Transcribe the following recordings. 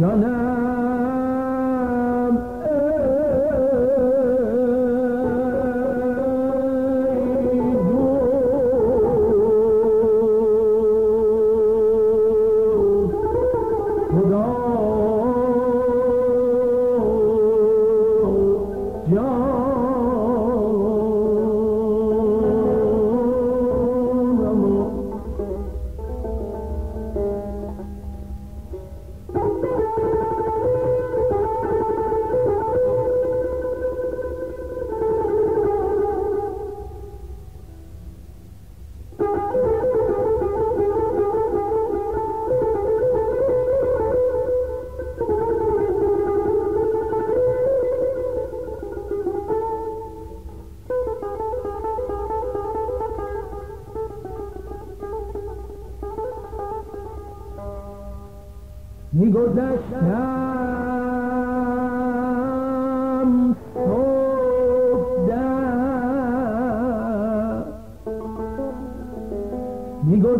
Nana.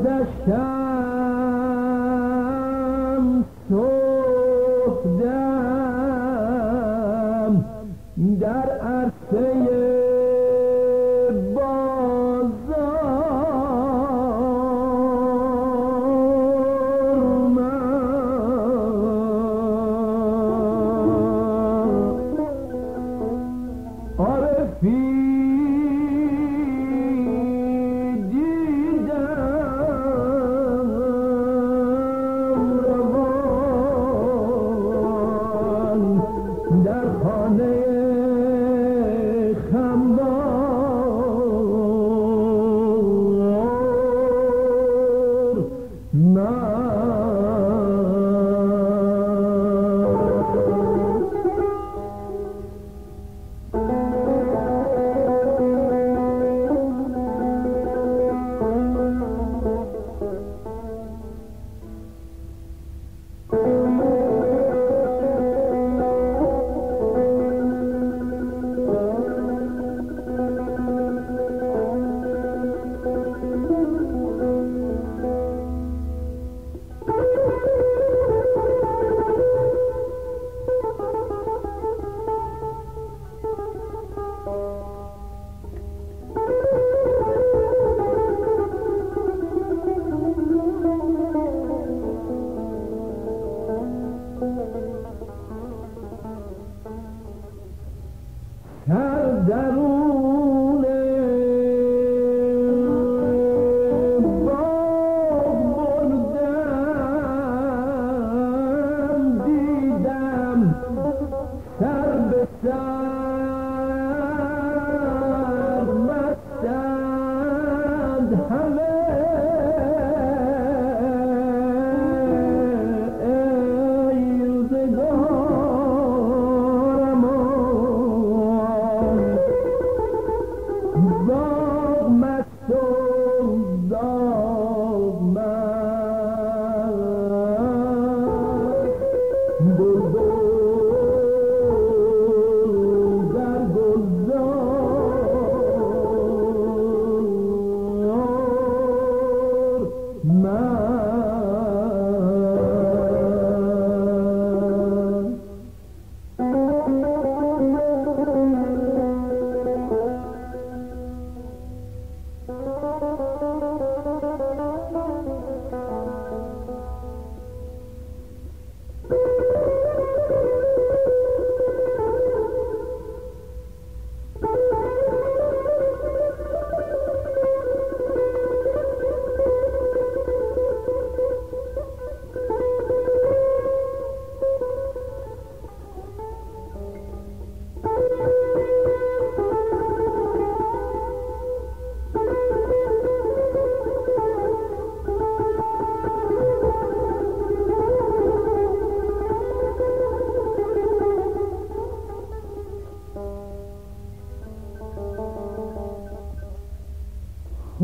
deixar.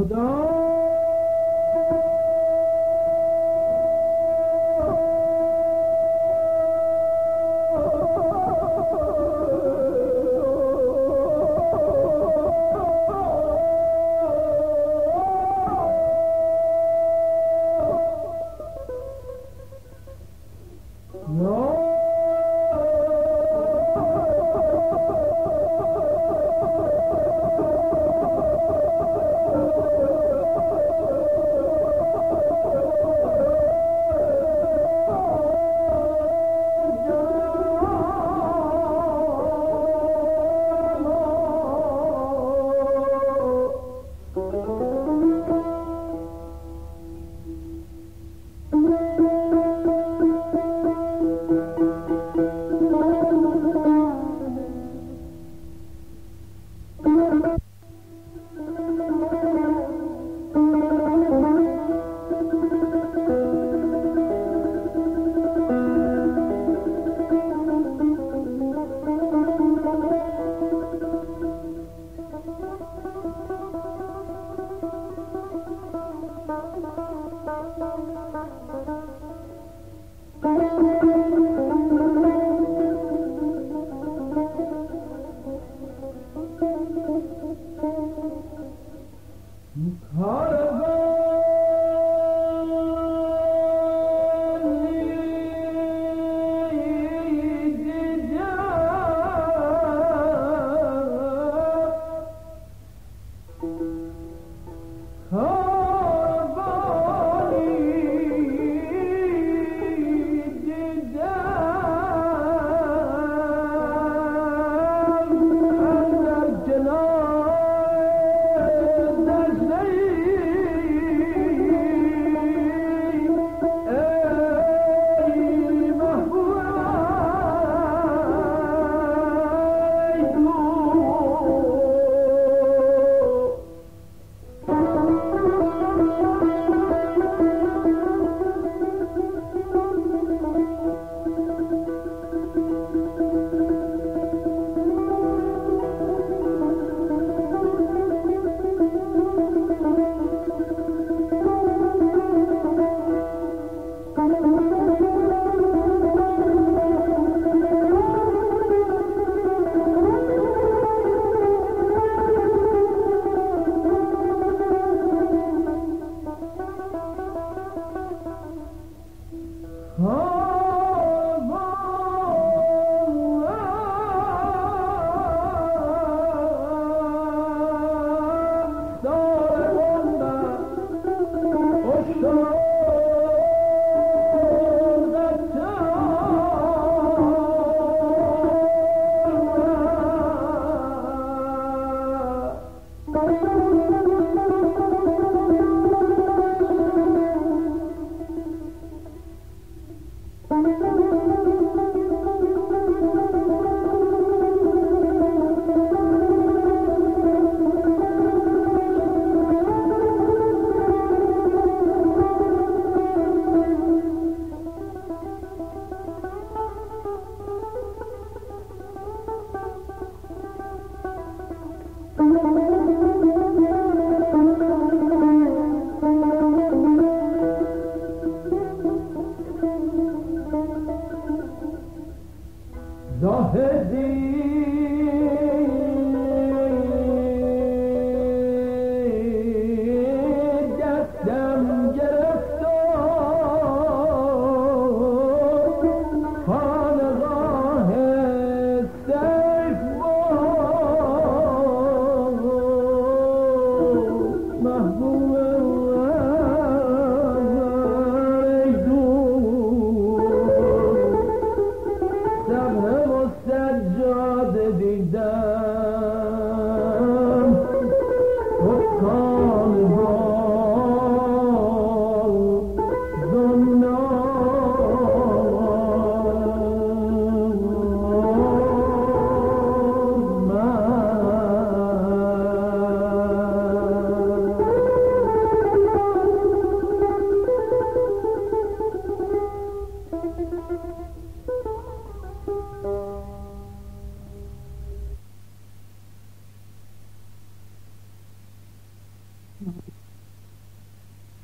although